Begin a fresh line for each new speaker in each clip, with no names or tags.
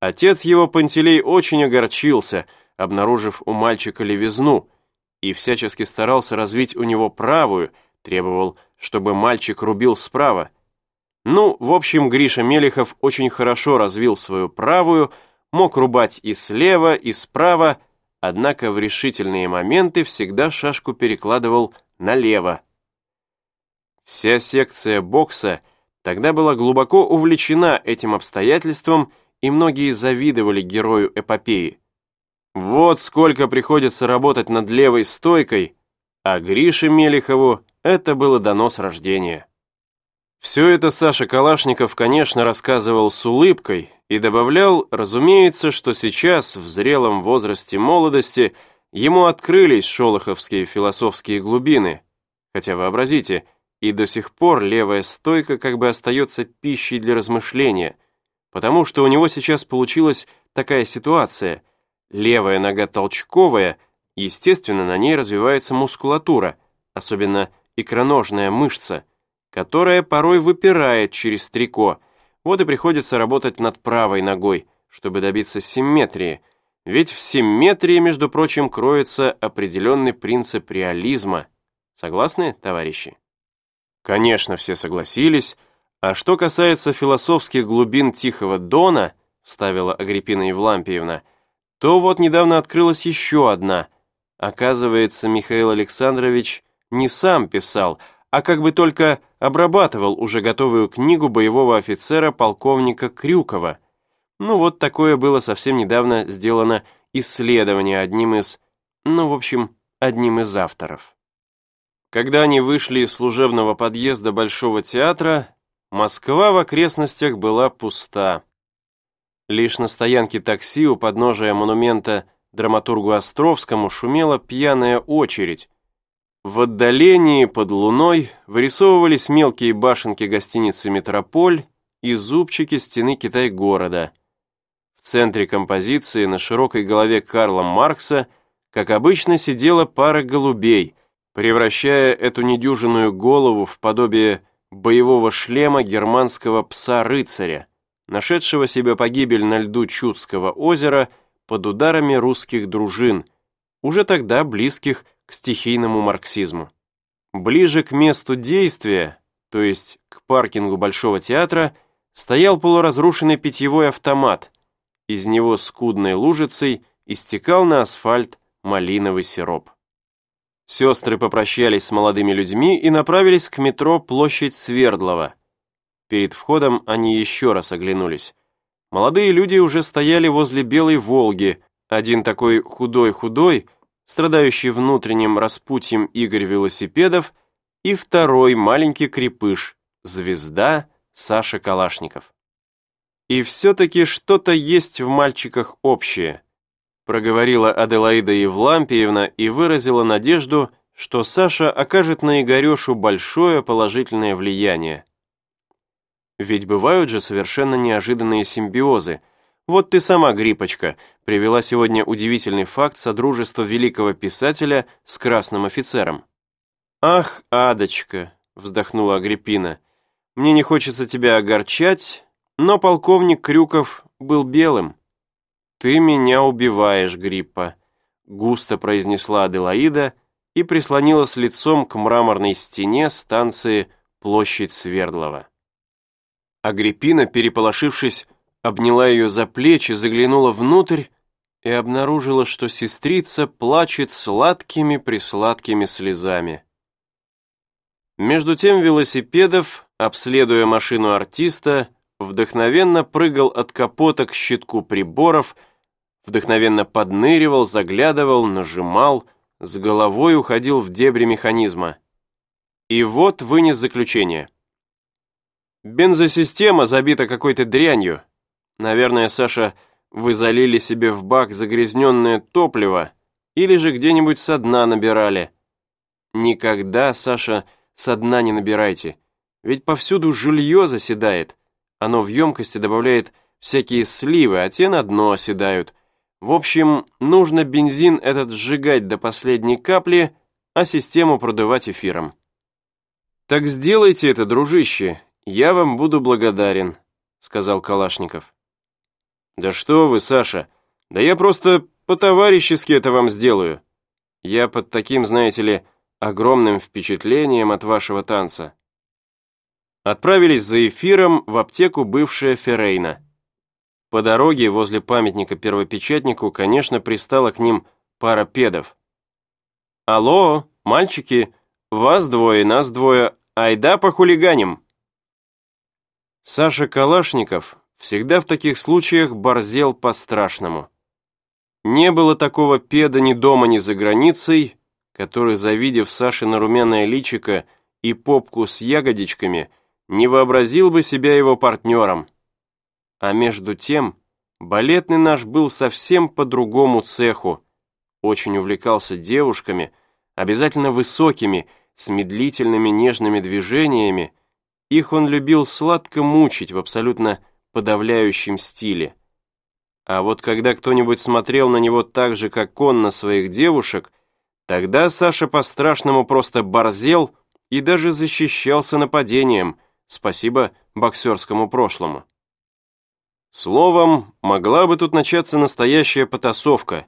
Отец его, Пантелей, очень огорчился, обнаружив у мальчика левизну, и всячески старался развить у него правую, требовал, чтобы мальчик рубил справа. Ну, в общем, Гриша Мелехов очень хорошо развил свою правую, мог рубать и слева, и справа, однако в решительные моменты всегда шашку перекладывал налево. Вся секция бокса тогда была глубоко увлечена этим обстоятельством, и многие завидовали герою эпопеи. Вот сколько приходится работать над левой стойкой, а Грише Мелехову это было дано с рождения. Все это Саша Калашников, конечно, рассказывал с улыбкой и добавлял, разумеется, что сейчас, в зрелом возрасте молодости, ему открылись шолоховские философские глубины. Хотя, вообразите, и до сих пор левая стойка как бы остается пищей для размышления, потому что у него сейчас получилась такая ситуация. Левая нога толчковая, естественно, на ней развивается мускулатура, особенно икроножная мышца, которая порой выпирает через трико, вот и приходится работать над правой ногой, чтобы добиться симметрии, ведь в симметрии, между прочим, кроется определенный принцип реализма. Согласны, товарищи? Конечно, все согласились, а что касается философских глубин Тихого Дона, ставила Агриппина Евлампиевна, то вот недавно открылась еще одна. Оказывается, Михаил Александрович не сам писал, а как бы только обрабатывал уже готовую книгу боевого офицера полковника Крюкова. Ну вот такое было совсем недавно сделано исследование одним из, ну в общем, одним из авторов. Когда они вышли из служебного подъезда Большого театра, Москва в окрестностях была пуста. Лишь на стоянке такси у подножия монумента драматургу Островскому шумела пьяная очередь, в отдалении под луной вырисовывались мелкие башенки гостиницы «Метрополь» и зубчики стены Китай-города. В центре композиции на широкой голове Карла Маркса, как обычно, сидела пара голубей, превращая эту недюжинную голову в подобие боевого шлема германского пса-рыцаря, нашедшего себе погибель на льду Чудского озера под ударами русских дружин, уже тогда близких к стихийному марксизму. Ближе к месту действия, то есть к паркингу Большого театра, стоял полуразрушенный питьевой автомат. Из него скудной лужицей истекал на асфальт малиновый сироп. Сестры попрощались с молодыми людьми и направились к метро Площадь Свердлова. Перед входом они еще раз оглянулись. Молодые люди уже стояли возле Белой Волги, один такой худой-худой, страдающий внутренним распутьем Игорь Велосипедов, и второй маленький крепыш, звезда Саша Калашников. И все-таки что-то есть в мальчиках общее, проговорила Аделаида Евлампиевна и выразила надежду, что Саша окажет на Игорешу большое положительное влияние. Ведь бывают же совершенно неожиданные симбиозы – вот ты сама, Грипочка, привела сегодня удивительный факт содружества великого писателя с красным офицером. «Ах, Адочка!» — вздохнула Агриппина. «Мне не хочется тебя огорчать, но полковник Крюков был белым». «Ты меня убиваешь, Гриппа», — густо произнесла Аделаида и прислонилась лицом к мраморной стене станции Площадь Свердлова. Агриппина, переполошившись, обняла ее за плечи, заглянула внутрь и обнаружила, что сестрица плачет сладкими-присладкими слезами. Между тем велосипедов, обследуя машину артиста, вдохновенно прыгал от капота к щитку приборов, вдохновенно подныривал, заглядывал, нажимал, с головой уходил в дебри механизма. И вот вынес заключение. Бензосистема забита какой-то дрянью, Наверное, Саша, вы залили себе в бак загрязненное топливо или же где-нибудь со дна набирали. Никогда, Саша, со дна не набирайте, ведь повсюду жилье заседает. Оно в емкости добавляет всякие сливы, а те на дно оседают. В общем, нужно бензин этот сжигать до последней капли, а систему продувать эфиром. «Так сделайте это, дружище, я вам буду благодарен», сказал Калашников. «Да что вы, Саша, да я просто по-товарищески это вам сделаю. Я под таким, знаете ли, огромным впечатлением от вашего танца». Отправились за эфиром в аптеку бывшая Феррейна. По дороге возле памятника первопечатнику, конечно, пристала к ним пара педов. «Алло, мальчики, вас двое, нас двое, айда похулиганим!» Саша Калашников всегда в таких случаях борзел по-страшному. Не было такого педа ни дома, ни за границей, который, завидев Саши на румяное личико и попку с ягодичками, не вообразил бы себя его партнером. А между тем, балетный наш был совсем по другому цеху, очень увлекался девушками, обязательно высокими, с медлительными нежными движениями, их он любил сладко мучить в абсолютно подавляющем стиле. А вот когда кто-нибудь смотрел на него так же, как он на своих девушек, тогда Саша по-страшному просто борзел и даже защищался нападением, спасибо боксерскому прошлому. Словом, могла бы тут начаться настоящая потасовка,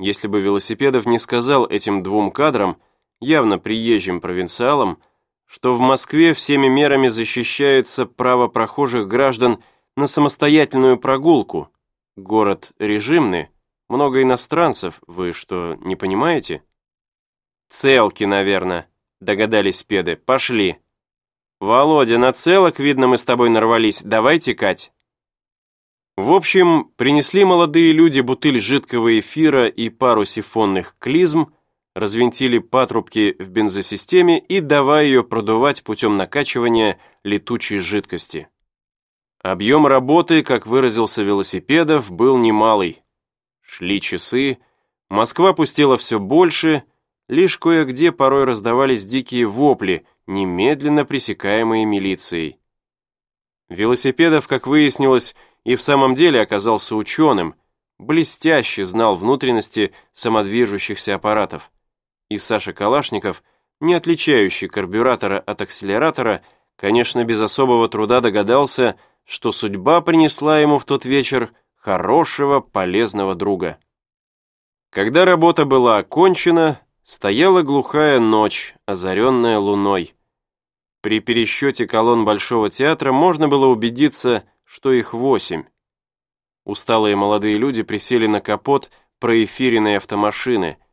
если бы Велосипедов не сказал этим двум кадрам, явно приезжим провинциалам, что в Москве всеми мерами защищается право прохожих граждан на самостоятельную прогулку. Город режимный, много иностранцев, вы что, не понимаете? Целки, наверное, догадались педы, пошли. Володя, на целок, видно, мы с тобой нарвались, давай текать. В общем, принесли молодые люди бутыль жидкого эфира и пару сифонных клизм, развинтили патрубки в бензосистеме и давай ее продувать путем накачивания летучей жидкости. Объем работы, как выразился велосипедов, был немалый. Шли часы, Москва пустела все больше, лишь кое-где порой раздавались дикие вопли, немедленно пресекаемые милицией. Велосипедов, как выяснилось, и в самом деле оказался ученым, блестяще знал внутренности самодвижущихся аппаратов и Саша Калашников, не отличающий карбюратора от акселератора, конечно, без особого труда догадался, что судьба принесла ему в тот вечер хорошего, полезного друга. Когда работа была окончена, стояла глухая ночь, озаренная луной. При пересчете колонн Большого театра можно было убедиться, что их восемь. Усталые молодые люди присели на капот проэфиренной автомашины –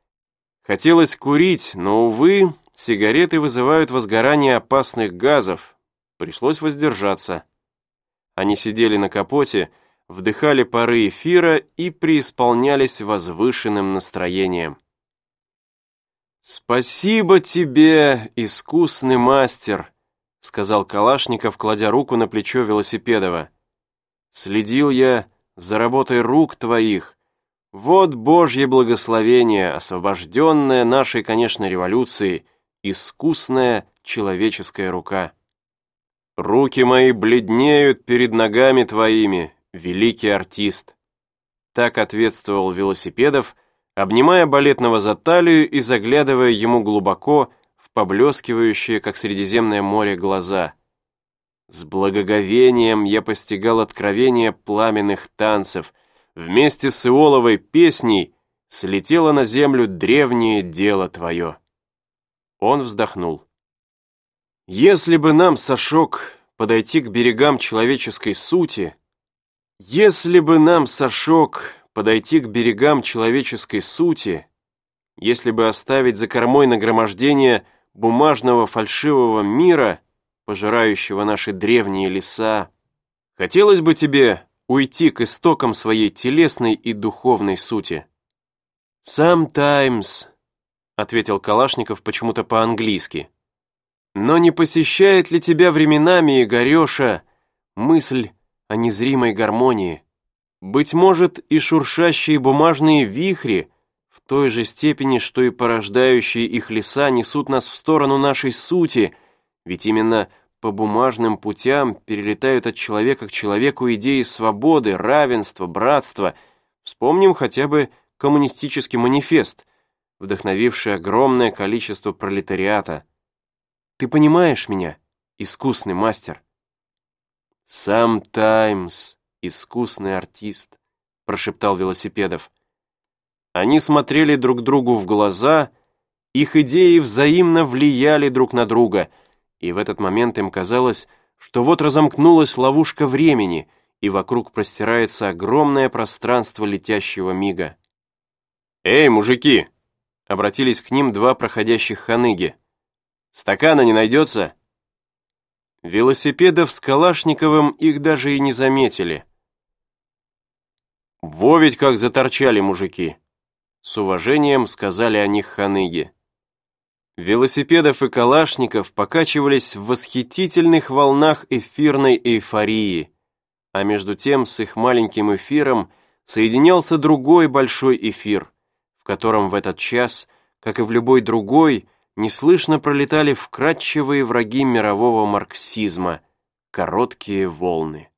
Хотелось курить, но, увы, сигареты вызывают возгорание опасных газов. Пришлось воздержаться. Они сидели на капоте, вдыхали пары эфира и преисполнялись возвышенным настроением. «Спасибо тебе, искусный мастер», — сказал Калашников, кладя руку на плечо Велосипедова. «Следил я за работой рук твоих, вот Божье благословение, освобожденное нашей, конечно, революцией, искусная человеческая рука. Руки мои бледнеют перед ногами твоими, великий артист. Так ответствовал Велосипедов, обнимая балетного за талию и заглядывая ему глубоко в поблескивающие, как Средиземное море, глаза. С благоговением я постигал откровение пламенных танцев — вместе с Иоловой песней слетело на землю древнее дело твое. Он вздохнул. Если бы нам, Сашок, подойти к берегам человеческой сути, если бы нам, Сашок, подойти к берегам человеческой сути, если бы оставить за кормой нагромождение бумажного фальшивого мира, пожирающего наши древние леса, хотелось бы тебе, уйти к истокам своей телесной и духовной сути. «Sometimes», — ответил Калашников почему-то по-английски. «Но не посещает ли тебя временами, Игореша, мысль о незримой гармонии? Быть может, и шуршащие бумажные вихри в той же степени, что и порождающие их леса несут нас в сторону нашей сути, ведь именно по бумажным путям перелетают от человека к человеку идеи свободы, равенства, братства. Вспомним хотя бы коммунистический манифест, вдохновивший огромное количество пролетариата. Ты понимаешь меня, искусный мастер? Sometimes, искусный артист. прошептал Велосипедов. Они смотрели друг другу в глаза, их идеи взаимно влияли друг на друга, и в этот момент им казалось, что вот разомкнулась ловушка времени, и вокруг простирается огромное пространство летящего мига. «Эй, мужики!» — обратились к ним два проходящих ханыги. «Стакана не найдется?» Велосипедов с Калашниковым их даже и не заметили. «Во ведь как заторчали мужики!» С уважением сказали о них ханыги. Велосипедов и Калашников покачивались в восхитительных волнах эфирной эйфории, а между тем с их маленьким эфиром соединялся другой большой эфир, в котором в этот час, как и в любой другой, неслышно пролетали вкрадчивые враги мирового марксизма, короткие волны.